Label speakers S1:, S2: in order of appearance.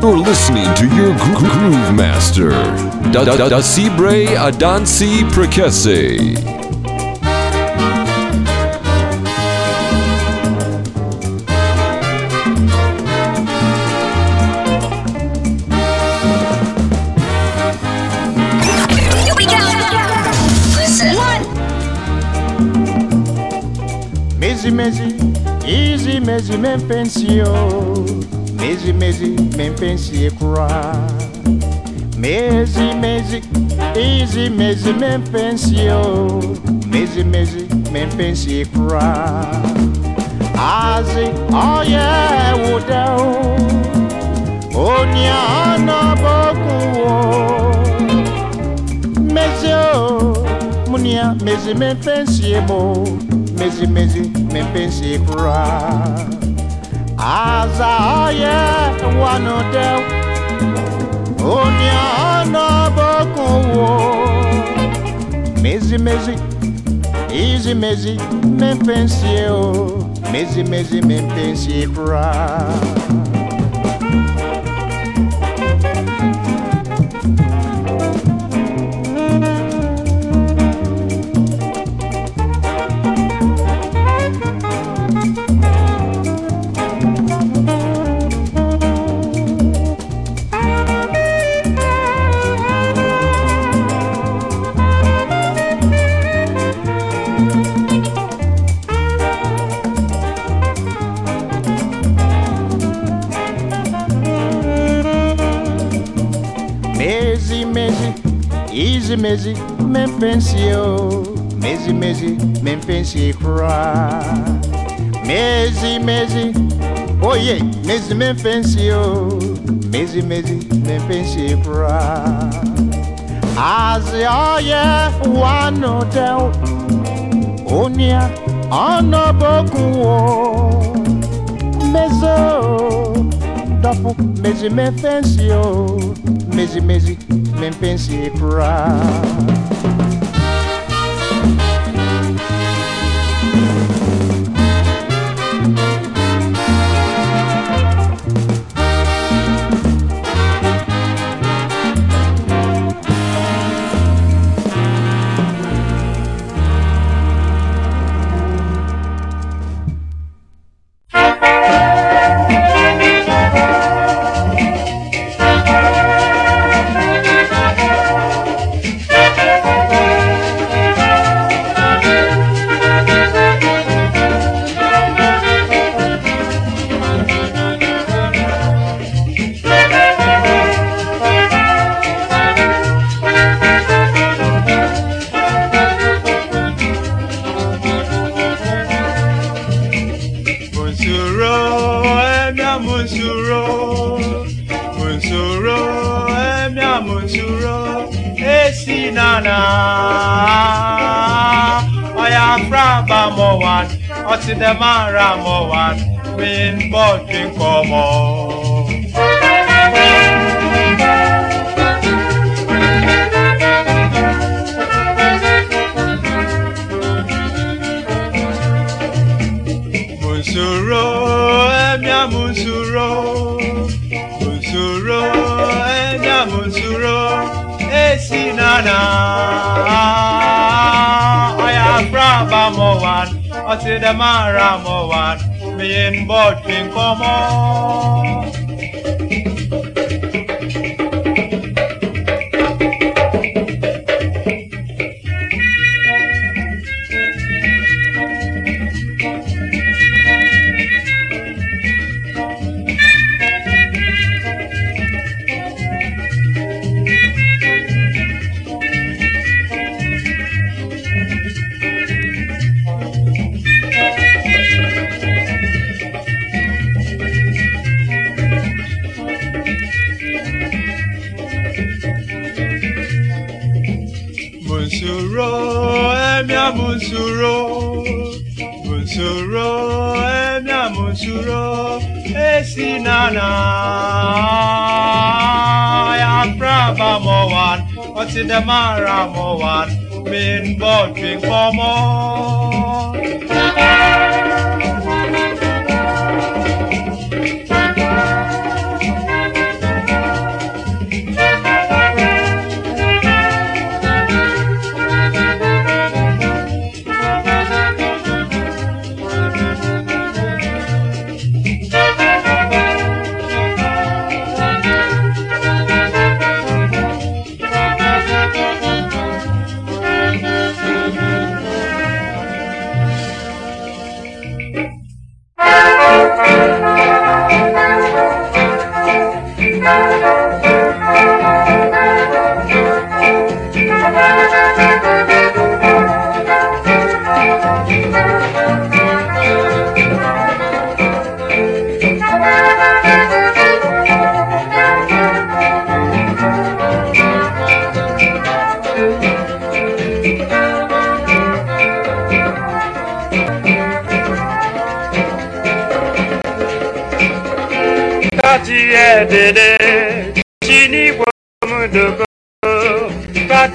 S1: You're listening to your gro- groove master, Da Da Da Sibre Adansi Prekese.
S2: Here we go. Listen.
S3: Mezi mezi, easy mezi men pensio. Oh. Mezi mezi men pensie kura. Mezi mezi, easy mezi men pensio. Mezi mezi men pensie kura. Azi, oh yeah, wudao. Onya ana boku wo. Mezi o, munia mezi men pensie mo. Mezi mezi men pensie kura. aza oye wanode oni ọna bokun wo mezimezi izimezi mempensie o me mempensie kura. Mezi mezi, easy mezi, men pensio. Mezi mezi, men pensi kura. Mezi mezi, oh yeah, mezi men pensio. Mezi mezi, men pensi kura. Azi oh yeah, wano del. Onia, ono boku wo. Mezo, dafu, mezi men pensio. mezi mezi, mpensi
S4: e pra. mụsoro mụsoro emia mụsoro esi nana ọya fraba mọwan ọtidemara mọwan min bọdin kọmọ. zuro enya m zuro esi na na ọya braba mọwan ọtịdamara mọwan meyen bọtwin kọmọ Mùsùrò ẹ̀mí àmùsùrò. Mùsùrò ẹ̀mí àmùsùrò. Èsì nànà yàgbà bà mọ̀ wàn. Ọtí dẹ̀ máa ra mọ̀ wàn. Mi ń bọ̀ dùn pọ̀ mọ́. Thank
S5: you. ya dede chini kwa mudoko